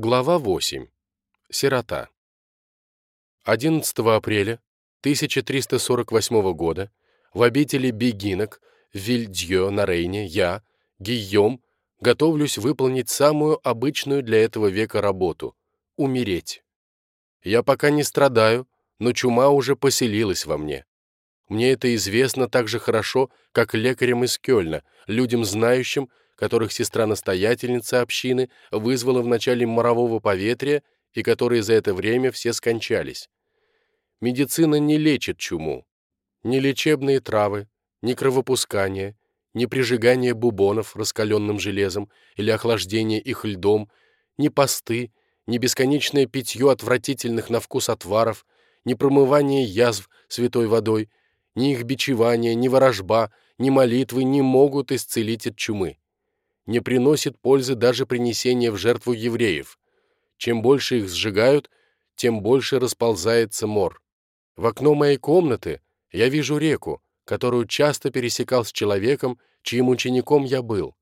Глава 8. Сирота. 11 апреля 1348 года в обители Бегинок в Вильдьё на Рейне я, Гийом, готовлюсь выполнить самую обычную для этого века работу — умереть. Я пока не страдаю, но чума уже поселилась во мне. Мне это известно так же хорошо, как лекарям из Кёльна, людям знающим, которых сестра-настоятельница общины вызвала в начале морового поветрия и которые за это время все скончались. Медицина не лечит чуму. Ни лечебные травы, ни кровопускание, ни прижигание бубонов раскаленным железом или охлаждение их льдом, ни посты, ни бесконечное питье отвратительных на вкус отваров, ни промывание язв святой водой, ни их бичевание, ни ворожба, ни молитвы не могут исцелить от чумы не приносит пользы даже принесение в жертву евреев. Чем больше их сжигают, тем больше расползается мор. В окно моей комнаты я вижу реку, которую часто пересекал с человеком, чьим учеником я был.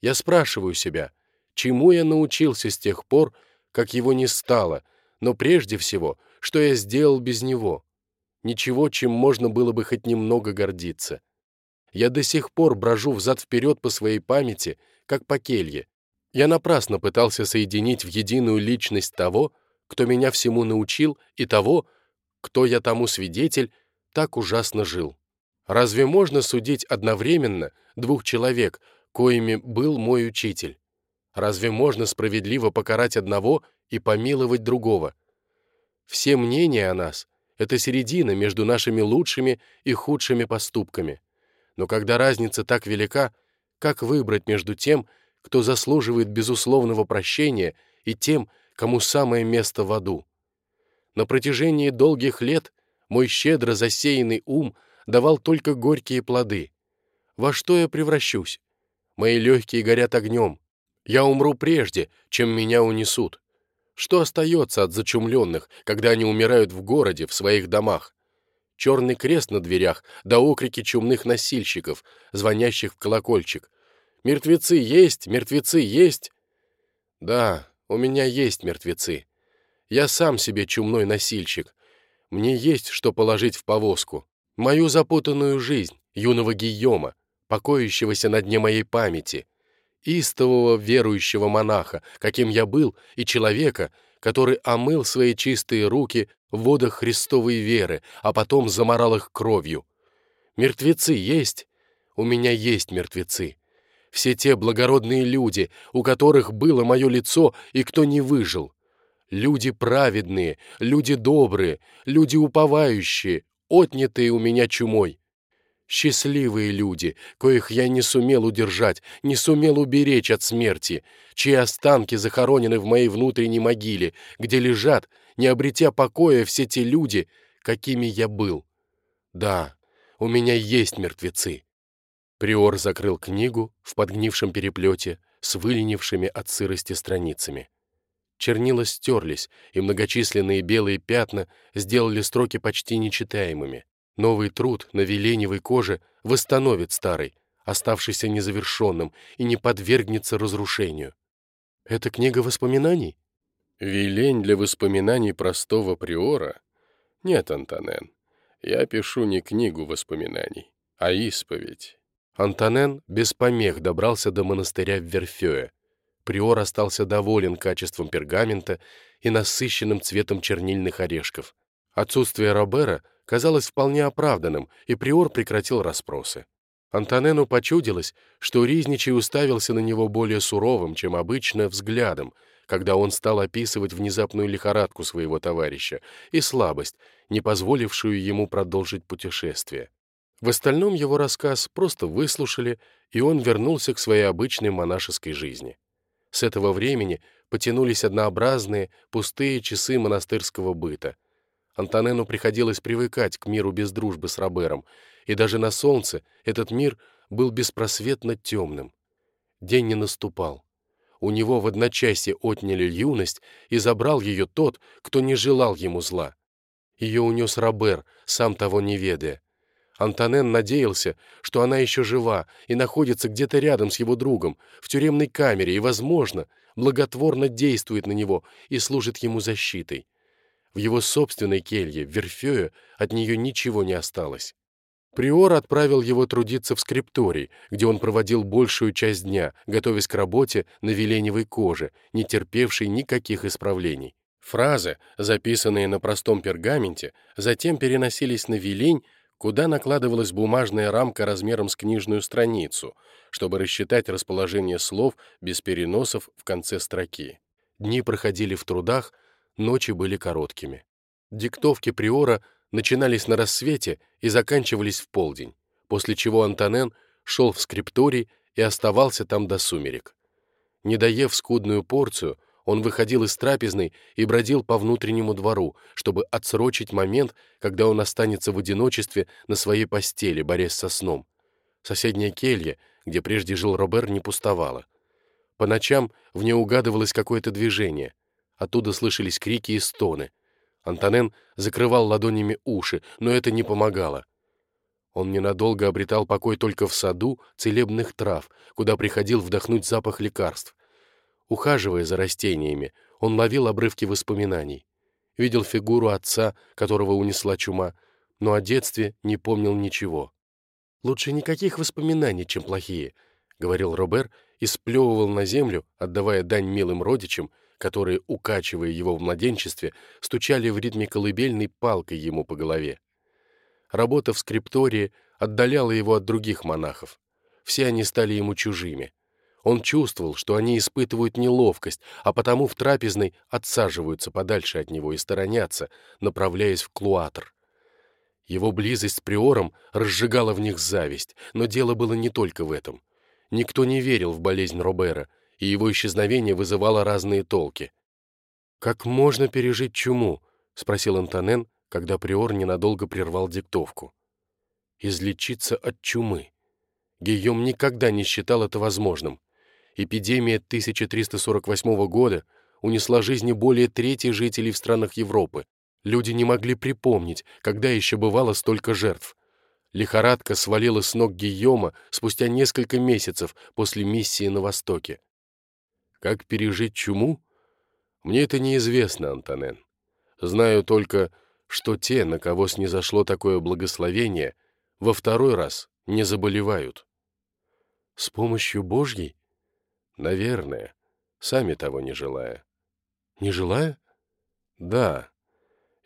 Я спрашиваю себя, чему я научился с тех пор, как его не стало, но прежде всего, что я сделал без него. Ничего, чем можно было бы хоть немного гордиться. Я до сих пор брожу взад-вперед по своей памяти, как по келье. Я напрасно пытался соединить в единую личность того, кто меня всему научил, и того, кто я тому свидетель, так ужасно жил. Разве можно судить одновременно двух человек, коими был мой учитель? Разве можно справедливо покарать одного и помиловать другого? Все мнения о нас — это середина между нашими лучшими и худшими поступками. Но когда разница так велика, как выбрать между тем, кто заслуживает безусловного прощения, и тем, кому самое место в аду? На протяжении долгих лет мой щедро засеянный ум давал только горькие плоды. Во что я превращусь? Мои легкие горят огнем. Я умру прежде, чем меня унесут. Что остается от зачумленных, когда они умирают в городе, в своих домах? Черный крест на дверях, да окрики чумных носильщиков, звонящих в колокольчик. «Мертвецы есть! Мертвецы есть!» «Да, у меня есть мертвецы. Я сам себе чумной носильщик. Мне есть что положить в повозку. Мою запутанную жизнь, юного Гийома, покоящегося на дне моей памяти, истового верующего монаха, каким я был, и человека, который омыл свои чистые руки в водах Христовой веры, а потом заморал их кровью. Мертвецы есть? У меня есть мертвецы. Все те благородные люди, у которых было мое лицо и кто не выжил. Люди праведные, люди добрые, люди уповающие, отнятые у меня чумой. Счастливые люди, коих я не сумел удержать, не сумел уберечь от смерти, чьи останки захоронены в моей внутренней могиле, где лежат, не обретя покоя, все те люди, какими я был. Да, у меня есть мертвецы. Приор закрыл книгу в подгнившем переплете с выленившими от сырости страницами. Чернила стерлись, и многочисленные белые пятна сделали строки почти нечитаемыми. Новый труд на веленевой коже восстановит старый, оставшийся незавершенным, и не подвергнется разрушению. Это книга воспоминаний? Велень для воспоминаний простого приора? Нет, Антонен, я пишу не книгу воспоминаний, а исповедь. Антонен без помех добрался до монастыря в Верфёе. Приор остался доволен качеством пергамента и насыщенным цветом чернильных орешков. Отсутствие Робера — казалось вполне оправданным, и Приор прекратил расспросы. Антонену почудилось, что Riзничий уставился на него более суровым, чем обычно, взглядом, когда он стал описывать внезапную лихорадку своего товарища и слабость, не позволившую ему продолжить путешествие. В остальном его рассказ просто выслушали, и он вернулся к своей обычной монашеской жизни. С этого времени потянулись однообразные, пустые часы монастырского быта — Антонену приходилось привыкать к миру без дружбы с Робером, и даже на солнце этот мир был беспросветно темным. День не наступал. У него в одночасье отняли юность и забрал ее тот, кто не желал ему зла. Ее унес Робер, сам того не ведая. Антонен надеялся, что она еще жива и находится где-то рядом с его другом, в тюремной камере, и, возможно, благотворно действует на него и служит ему защитой. В его собственной келье, в Верфею, от нее ничего не осталось. Приор отправил его трудиться в скрипторий, где он проводил большую часть дня, готовясь к работе на веленевой коже, не терпевшей никаких исправлений. Фразы, записанные на простом пергаменте, затем переносились на велень, куда накладывалась бумажная рамка размером с книжную страницу, чтобы рассчитать расположение слов без переносов в конце строки. Дни проходили в трудах, ночи были короткими. Диктовки Приора начинались на рассвете и заканчивались в полдень, после чего Антонен шел в скрипторий и оставался там до сумерек. Не доев скудную порцию, он выходил из трапезной и бродил по внутреннему двору, чтобы отсрочить момент, когда он останется в одиночестве на своей постели, борясь со сном. Соседняя келья, где прежде жил Робер, не пустовала. По ночам в ней угадывалось какое-то движение. Оттуда слышались крики и стоны. Антонен закрывал ладонями уши, но это не помогало. Он ненадолго обретал покой только в саду целебных трав, куда приходил вдохнуть запах лекарств. Ухаживая за растениями, он ловил обрывки воспоминаний. Видел фигуру отца, которого унесла чума, но о детстве не помнил ничего. «Лучше никаких воспоминаний, чем плохие», — говорил Робер и сплевывал на землю, отдавая дань милым родичам, которые, укачивая его в младенчестве, стучали в ритме колыбельной палкой ему по голове. Работа в скриптории отдаляла его от других монахов. Все они стали ему чужими. Он чувствовал, что они испытывают неловкость, а потому в трапезной отсаживаются подальше от него и сторонятся, направляясь в клуатр. Его близость с приором разжигала в них зависть, но дело было не только в этом. Никто не верил в болезнь Робера, и его исчезновение вызывало разные толки. «Как можно пережить чуму?» — спросил Антонен, когда приор ненадолго прервал диктовку. «Излечиться от чумы». Гийом никогда не считал это возможным. Эпидемия 1348 года унесла жизни более трети жителей в странах Европы. Люди не могли припомнить, когда еще бывало столько жертв. Лихорадка свалила с ног Гийома спустя несколько месяцев после миссии на Востоке. Как пережить чуму? Мне это неизвестно, Антонен. Знаю только, что те, на кого снизошло такое благословение, во второй раз не заболевают. С помощью Божьей? Наверное, сами того не желая. Не желая? Да.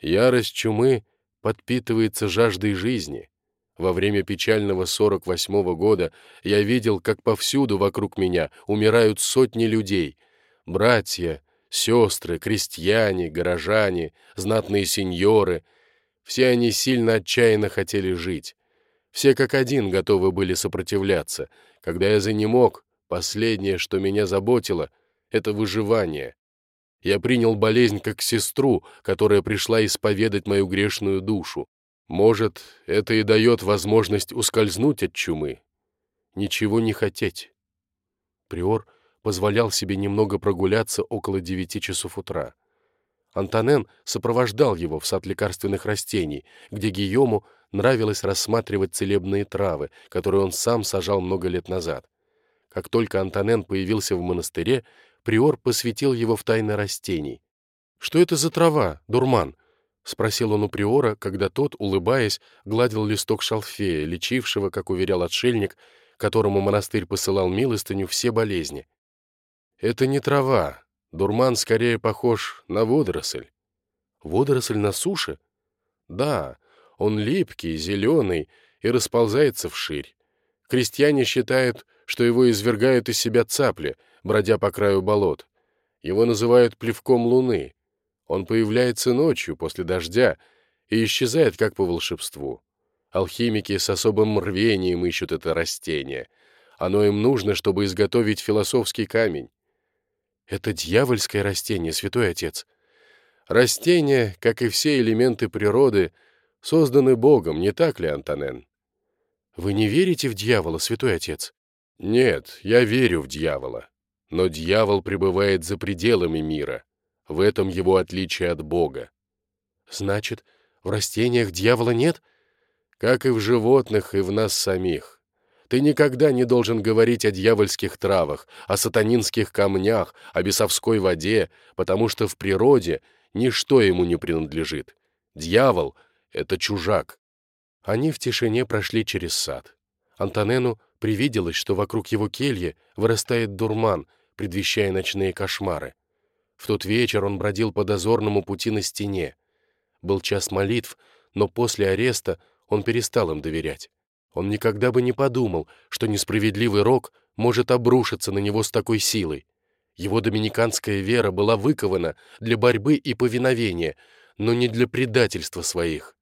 Ярость чумы подпитывается жаждой жизни. Во время печального 48-го года я видел, как повсюду вокруг меня умирают сотни людей. Братья, сестры, крестьяне, горожане, знатные сеньоры. Все они сильно отчаянно хотели жить. Все как один готовы были сопротивляться. Когда я занемог, последнее, что меня заботило, — это выживание. Я принял болезнь как сестру, которая пришла исповедать мою грешную душу. Может, это и дает возможность ускользнуть от чумы. Ничего не хотеть. Приор позволял себе немного прогуляться около девяти часов утра. Антонен сопровождал его в сад лекарственных растений, где Гийому нравилось рассматривать целебные травы, которые он сам сажал много лет назад. Как только Антонен появился в монастыре, приор посвятил его в тайны растений. «Что это за трава, дурман?» — спросил он у приора, когда тот, улыбаясь, гладил листок шалфея, лечившего, как уверял отшельник, которому монастырь посылал милостыню все болезни. «Это не трава. Дурман скорее похож на водоросль». «Водоросль на суше?» «Да, он липкий, зеленый и расползается вширь. Крестьяне считают, что его извергают из себя цапли, бродя по краю болот. Его называют плевком луны». Он появляется ночью, после дождя, и исчезает как по волшебству. Алхимики с особым рвением ищут это растение. Оно им нужно, чтобы изготовить философский камень. Это дьявольское растение, святой отец. Растения, как и все элементы природы, созданы Богом, не так ли, Антонен? Вы не верите в дьявола, святой отец? Нет, я верю в дьявола. Но дьявол пребывает за пределами мира. В этом его отличие от Бога. Значит, в растениях дьявола нет? Как и в животных, и в нас самих. Ты никогда не должен говорить о дьявольских травах, о сатанинских камнях, о бесовской воде, потому что в природе ничто ему не принадлежит. Дьявол — это чужак. Они в тишине прошли через сад. Антонену привиделось, что вокруг его кельи вырастает дурман, предвещая ночные кошмары. В тот вечер он бродил по дозорному пути на стене. Был час молитв, но после ареста он перестал им доверять. Он никогда бы не подумал, что несправедливый рок может обрушиться на него с такой силой. Его доминиканская вера была выкована для борьбы и повиновения, но не для предательства своих.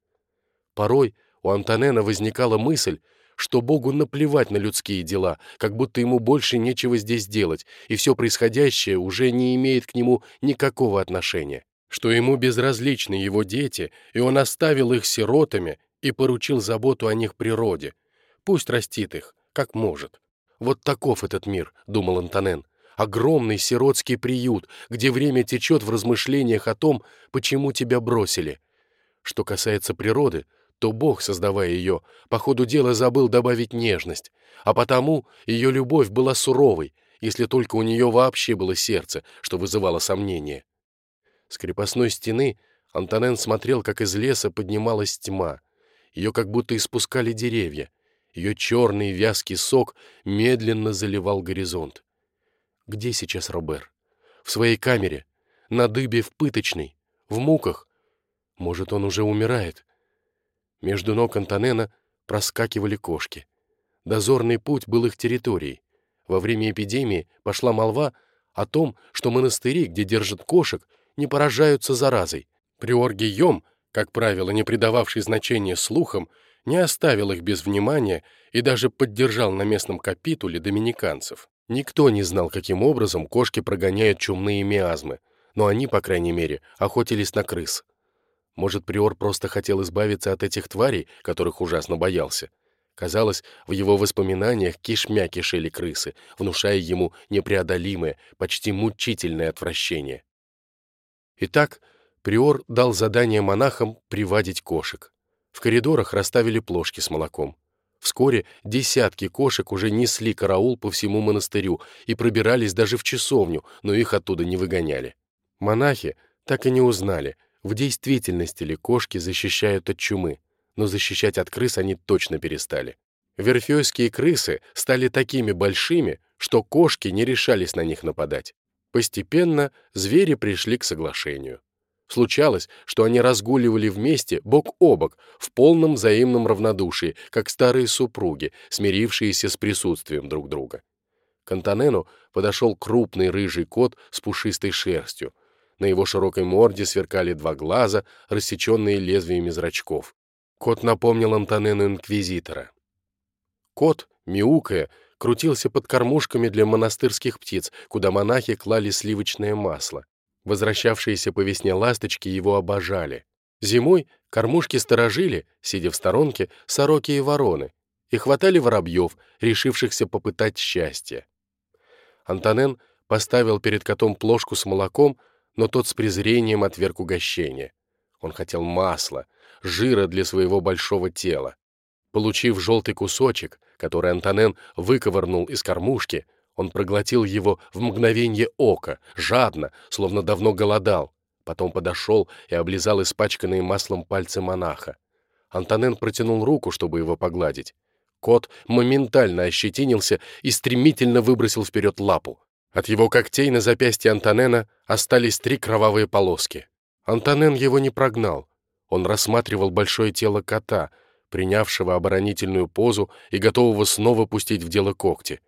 Порой у Антонена возникала мысль, что Богу наплевать на людские дела, как будто ему больше нечего здесь делать, и все происходящее уже не имеет к нему никакого отношения, что ему безразличны его дети, и он оставил их сиротами и поручил заботу о них природе. Пусть растит их, как может. Вот таков этот мир, думал Антонен, огромный сиротский приют, где время течет в размышлениях о том, почему тебя бросили. Что касается природы, то Бог, создавая ее, по ходу дела забыл добавить нежность, а потому ее любовь была суровой, если только у нее вообще было сердце, что вызывало сомнение. С крепостной стены Антонен смотрел, как из леса поднималась тьма. Ее как будто испускали деревья. Ее черный вязкий сок медленно заливал горизонт. Где сейчас Робер? В своей камере, на дыбе в пыточной, в муках. Может, он уже умирает? Между ног Антонена проскакивали кошки. Дозорный путь был их территорией. Во время эпидемии пошла молва о том, что монастыри, где держат кошек, не поражаются заразой. Приор Гийом, как правило, не придававший значения слухам, не оставил их без внимания и даже поддержал на местном капитуле доминиканцев. Никто не знал, каким образом кошки прогоняют чумные миазмы, но они, по крайней мере, охотились на крыс. Может, Приор просто хотел избавиться от этих тварей, которых ужасно боялся. Казалось, в его воспоминаниях кишмя кишели крысы, внушая ему непреодолимое, почти мучительное отвращение. Итак, Приор дал задание монахам приводить кошек. В коридорах расставили плошки с молоком. Вскоре десятки кошек уже несли караул по всему монастырю и пробирались даже в часовню, но их оттуда не выгоняли. Монахи так и не узнали — в действительности ли кошки защищают от чумы, но защищать от крыс они точно перестали. Верфейские крысы стали такими большими, что кошки не решались на них нападать. Постепенно звери пришли к соглашению. Случалось, что они разгуливали вместе, бок о бок, в полном взаимном равнодушии, как старые супруги, смирившиеся с присутствием друг друга. К Антонену подошел крупный рыжий кот с пушистой шерстью, на его широкой морде сверкали два глаза, рассеченные лезвиями зрачков. Кот напомнил Антонену Инквизитора. Кот, мяукая, крутился под кормушками для монастырских птиц, куда монахи клали сливочное масло. Возвращавшиеся по весне ласточки его обожали. Зимой кормушки сторожили, сидя в сторонке, сороки и вороны, и хватали воробьев, решившихся попытать счастье. Антонен поставил перед котом плошку с молоком, но тот с презрением отверг угощение. Он хотел масла, жира для своего большого тела. Получив желтый кусочек, который Антонен выковырнул из кормушки, он проглотил его в мгновение ока, жадно, словно давно голодал. Потом подошел и облизал испачканные маслом пальцы монаха. Антонен протянул руку, чтобы его погладить. Кот моментально ощетинился и стремительно выбросил вперед лапу. От его когтей на запястье Антонена остались три кровавые полоски. Антонен его не прогнал. Он рассматривал большое тело кота, принявшего оборонительную позу и готового снова пустить в дело когти.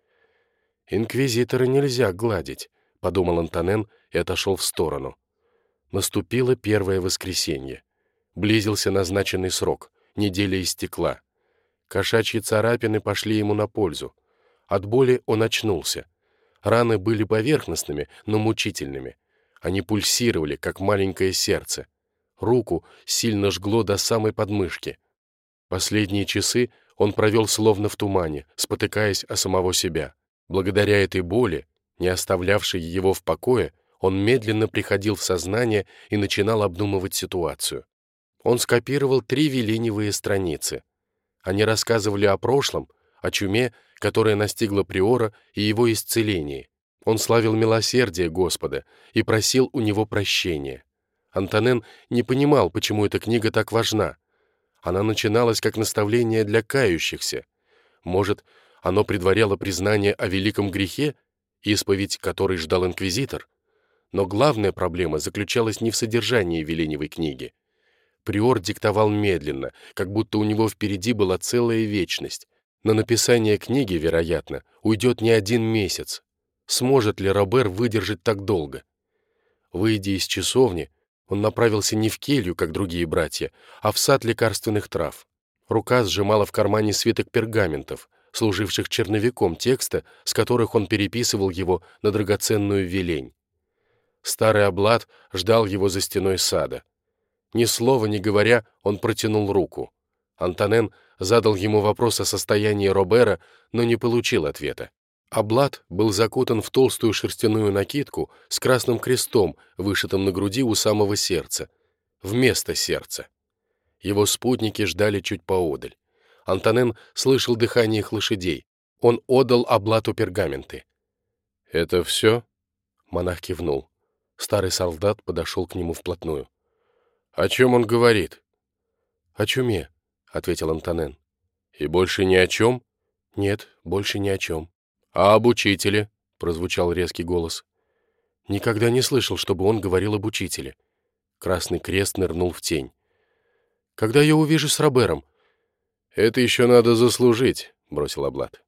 «Инквизитора нельзя гладить», — подумал Антонен и отошел в сторону. Наступило первое воскресенье. Близился назначенный срок, неделя истекла. Кошачьи царапины пошли ему на пользу. От боли он очнулся. Раны были поверхностными, но мучительными. Они пульсировали, как маленькое сердце. Руку сильно жгло до самой подмышки. Последние часы он провел словно в тумане, спотыкаясь о самого себя. Благодаря этой боли, не оставлявшей его в покое, он медленно приходил в сознание и начинал обдумывать ситуацию. Он скопировал три веленевые страницы. Они рассказывали о прошлом, о чуме, которая настигла Приора и его исцеление. Он славил милосердие Господа и просил у него прощения. Антонен не понимал, почему эта книга так важна. Она начиналась как наставление для кающихся. Может, оно предваряло признание о великом грехе, исповедь который ждал инквизитор? Но главная проблема заключалась не в содержании Веленевой книги. Приор диктовал медленно, как будто у него впереди была целая вечность. На написание книги, вероятно, уйдет не один месяц. Сможет ли Робер выдержать так долго? Выйдя из часовни, он направился не в келью, как другие братья, а в сад лекарственных трав. Рука сжимала в кармане свиток пергаментов, служивших черновиком текста, с которых он переписывал его на драгоценную велень. Старый облад ждал его за стеной сада. Ни слова не говоря, он протянул руку. Антонен задал ему вопрос о состоянии Робера, но не получил ответа. Облад был закутан в толстую шерстяную накидку с красным крестом, вышитым на груди у самого сердца, вместо сердца. Его спутники ждали чуть поодаль. Антонен слышал дыхание их лошадей. Он отдал Облату пергаменты. «Это все?» Монах кивнул. Старый солдат подошел к нему вплотную. «О чем он говорит?» «О чуме», — ответил Антонен. «И больше ни о чем?» «Нет, больше ни о чем». «А об учителе?» — прозвучал резкий голос. Никогда не слышал, чтобы он говорил об учителе. Красный крест нырнул в тень. «Когда я увижу с Робером?» «Это еще надо заслужить», — бросил Аблад.